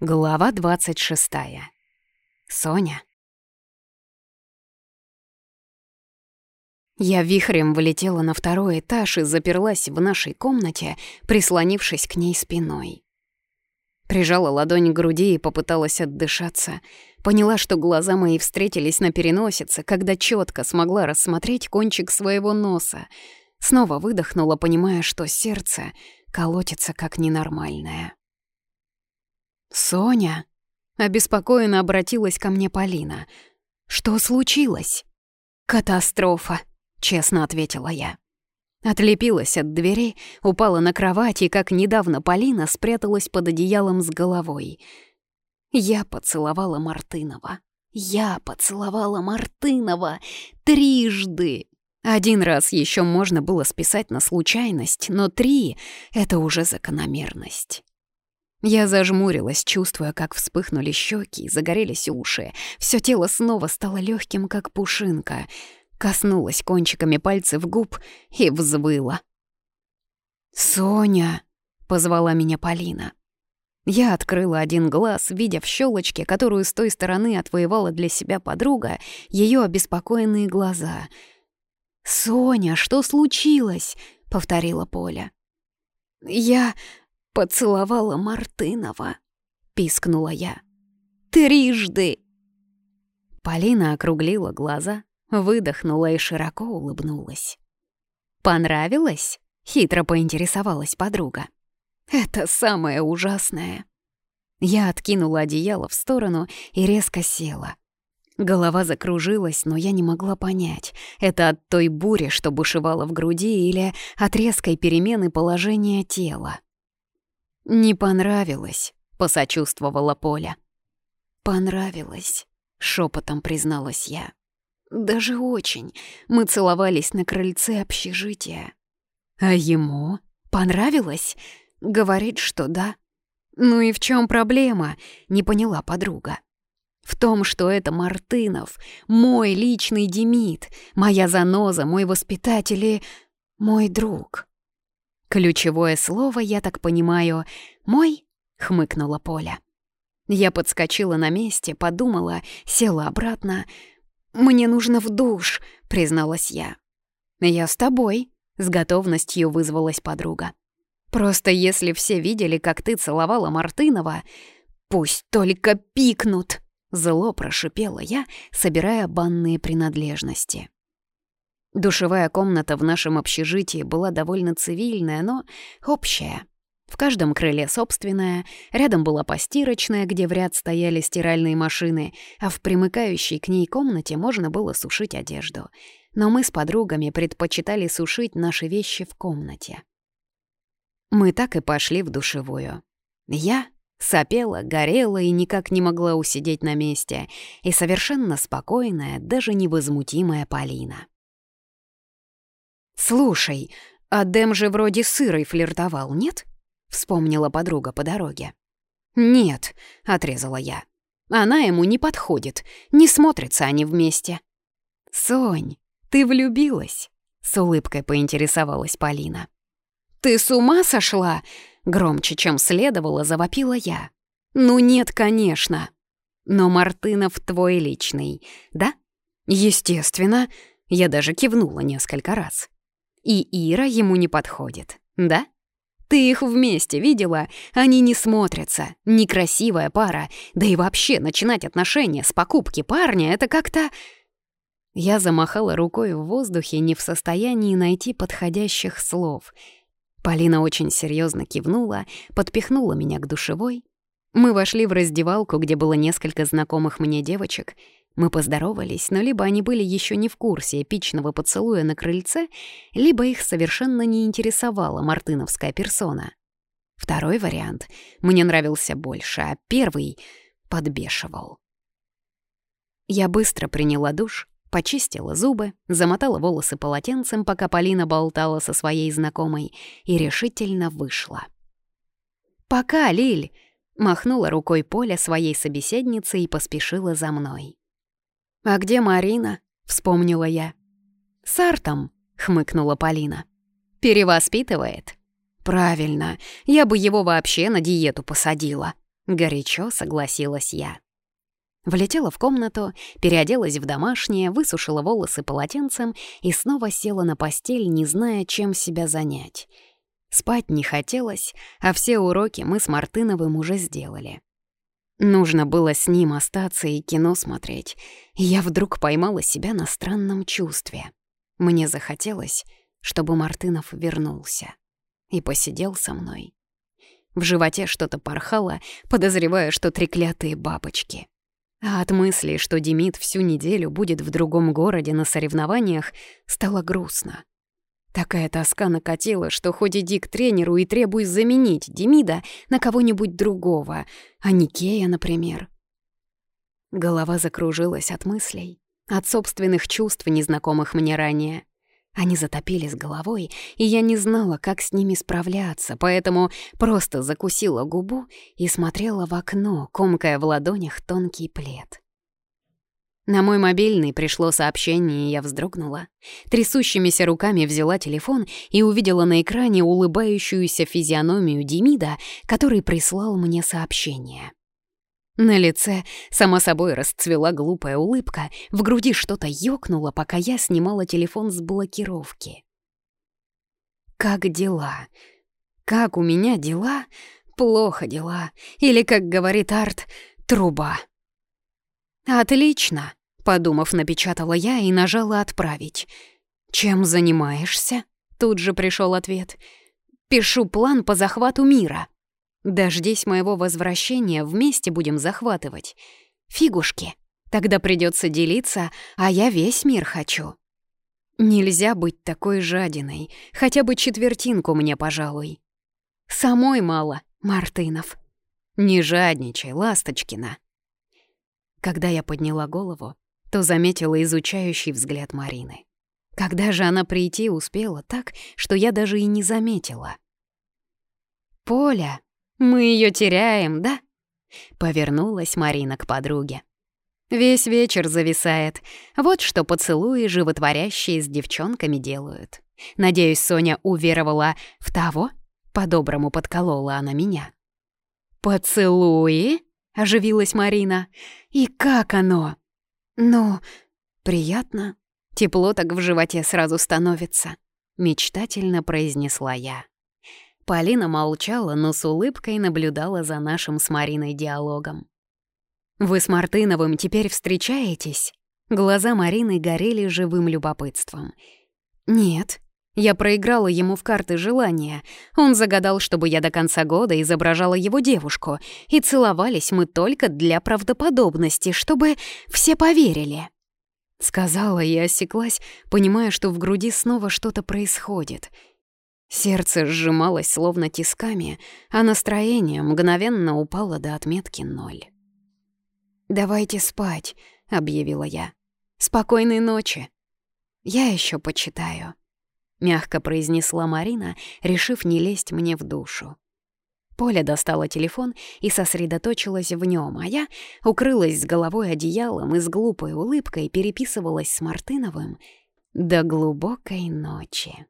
Глава 26. Соня. Я вихрем влетела на второй этаж и заперлась в нашей комнате, прислонившись к ней спиной. Прижала ладонь к груди и попыталась отдышаться. Поняла, что глаза мои встретились на переносице, когда четко смогла рассмотреть кончик своего носа. Снова выдохнула, понимая, что сердце колотится как ненормальное. «Соня?» — обеспокоенно обратилась ко мне Полина. «Что случилось?» «Катастрофа», — честно ответила я. Отлепилась от двери, упала на кровать и, как недавно Полина, спряталась под одеялом с головой. Я поцеловала Мартынова. Я поцеловала Мартынова трижды. Один раз еще можно было списать на случайность, но три — это уже закономерность. Я зажмурилась, чувствуя, как вспыхнули щеки и загорелись уши. Все тело снова стало легким, как пушинка. Коснулась кончиками пальцев губ и взвыла. «Соня!» — позвала меня Полина. Я открыла один глаз, видя в щелочке, которую с той стороны отвоевала для себя подруга, ее обеспокоенные глаза. «Соня, что случилось?» — повторила Поля. «Я поцеловала Мартынова», — пискнула я. «Трижды!» Полина округлила глаза, выдохнула и широко улыбнулась. «Понравилось?» — хитро поинтересовалась подруга. «Это самое ужасное!» Я откинула одеяло в сторону и резко села. Голова закружилась, но я не могла понять, это от той бури, что бушевала в груди, или от резкой перемены положения тела. «Не понравилось», — посочувствовала Поля. «Понравилось», — шепотом призналась я. «Даже очень. Мы целовались на крыльце общежития». «А ему? Понравилось?» «Говорит, что да». «Ну и в чем проблема?» — не поняла подруга. В том, что это Мартынов, мой личный Демид, моя заноза, мой воспитатель и мой друг. «Ключевое слово, я так понимаю, мой?» — хмыкнула Поля. Я подскочила на месте, подумала, села обратно. «Мне нужно в душ», — призналась я. «Я с тобой», — с готовностью вызвалась подруга. «Просто если все видели, как ты целовала Мартынова, пусть только пикнут», — зло прошипела я, собирая банные принадлежности. Душевая комната в нашем общежитии была довольно цивильная, но общая. В каждом крыле собственная, рядом была постирочная, где в ряд стояли стиральные машины, а в примыкающей к ней комнате можно было сушить одежду. Но мы с подругами предпочитали сушить наши вещи в комнате. Мы так и пошли в душевую. Я сопела, горела и никак не могла усидеть на месте, и совершенно спокойная, даже невозмутимая Полина. «Слушай, а Дэм же вроде с Ирой флиртовал, нет?» — вспомнила подруга по дороге. «Нет», — отрезала я. «Она ему не подходит, не смотрятся они вместе». «Сонь, ты влюбилась?» — с улыбкой поинтересовалась Полина. «Ты с ума сошла?» — громче, чем следовало, завопила я. «Ну нет, конечно. Но Мартынов твой личный, да?» «Естественно», — я даже кивнула несколько раз. И Ира ему не подходит, да? Ты их вместе видела? Они не смотрятся. Некрасивая пара. Да и вообще начинать отношения с покупки парня — это как-то... Я замахала рукой в воздухе, не в состоянии найти подходящих слов. Полина очень серьезно кивнула, подпихнула меня к душевой. Мы вошли в раздевалку, где было несколько знакомых мне девочек. Мы поздоровались, но либо они были еще не в курсе эпичного поцелуя на крыльце, либо их совершенно не интересовала мартыновская персона. Второй вариант мне нравился больше, а первый подбешивал. Я быстро приняла душ, почистила зубы, замотала волосы полотенцем, пока Полина болтала со своей знакомой, и решительно вышла. «Пока, Лиль!» — махнула рукой Поля своей собеседнице и поспешила за мной. «А где Марина?» — вспомнила я. «Сартом», — хмыкнула Полина. «Перевоспитывает». «Правильно, я бы его вообще на диету посадила», — горячо согласилась я. Влетела в комнату, переоделась в домашнее, высушила волосы полотенцем и снова села на постель, не зная, чем себя занять. Спать не хотелось, а все уроки мы с Мартыновым уже сделали. Нужно было с ним остаться и кино смотреть. И я вдруг поймала себя на странном чувстве. Мне захотелось, чтобы Мартынов вернулся и посидел со мной. В животе что-то порхало, подозревая, что треклятые бабочки. А от мысли, что Демид всю неделю будет в другом городе на соревнованиях, стало грустно. Такая тоска накатила, что хоть иди к тренеру и требуй заменить Демида на кого-нибудь другого, а Никея, например. Голова закружилась от мыслей, от собственных чувств, незнакомых мне ранее. Они затопили с головой, и я не знала, как с ними справляться, поэтому просто закусила губу и смотрела в окно, комкая в ладонях тонкий плед. На мой мобильный пришло сообщение, и я вздрогнула. Трясущимися руками взяла телефон и увидела на экране улыбающуюся физиономию Демида, который прислал мне сообщение. На лице само собой расцвела глупая улыбка, в груди что-то ёкнуло, пока я снимала телефон с блокировки. «Как дела? Как у меня дела? Плохо дела. Или, как говорит Арт, труба». «Отлично!» Подумав, напечатала я и нажала «Отправить». «Чем занимаешься?» Тут же пришел ответ. «Пишу план по захвату мира». «Дождись моего возвращения, вместе будем захватывать». «Фигушки, тогда придется делиться, а я весь мир хочу». «Нельзя быть такой жадиной, хотя бы четвертинку мне, пожалуй». «Самой мало, Мартынов». «Не жадничай, Ласточкина». Когда я подняла голову, то заметила изучающий взгляд Марины. Когда же она прийти успела так, что я даже и не заметила. «Поля, мы ее теряем, да?» Повернулась Марина к подруге. «Весь вечер зависает. Вот что поцелуи животворящие с девчонками делают. Надеюсь, Соня уверовала в того?» По-доброму подколола она меня. «Поцелуи?» — оживилась Марина. «И как оно?» Ну, приятно. Тепло так в животе сразу становится. Мечтательно произнесла я. Полина молчала, но с улыбкой наблюдала за нашим с Мариной диалогом. «Вы с Мартыновым теперь встречаетесь?» Глаза Марины горели живым любопытством. «Нет», я проиграла ему в карты желания. Он загадал, чтобы я до конца года изображала его девушку. И целовались мы только для правдоподобности, чтобы все поверили. Сказала я, осеклась, понимая, что в груди снова что-то происходит. Сердце сжималось словно тисками, а настроение мгновенно упало до отметки ноль. «Давайте спать», — объявила я. «Спокойной ночи. Я еще почитаю». — мягко произнесла Марина, решив не лезть мне в душу. Поля достала телефон и сосредоточилась в нем, а я укрылась с головой одеялом и с глупой улыбкой переписывалась с Мартыновым до глубокой ночи.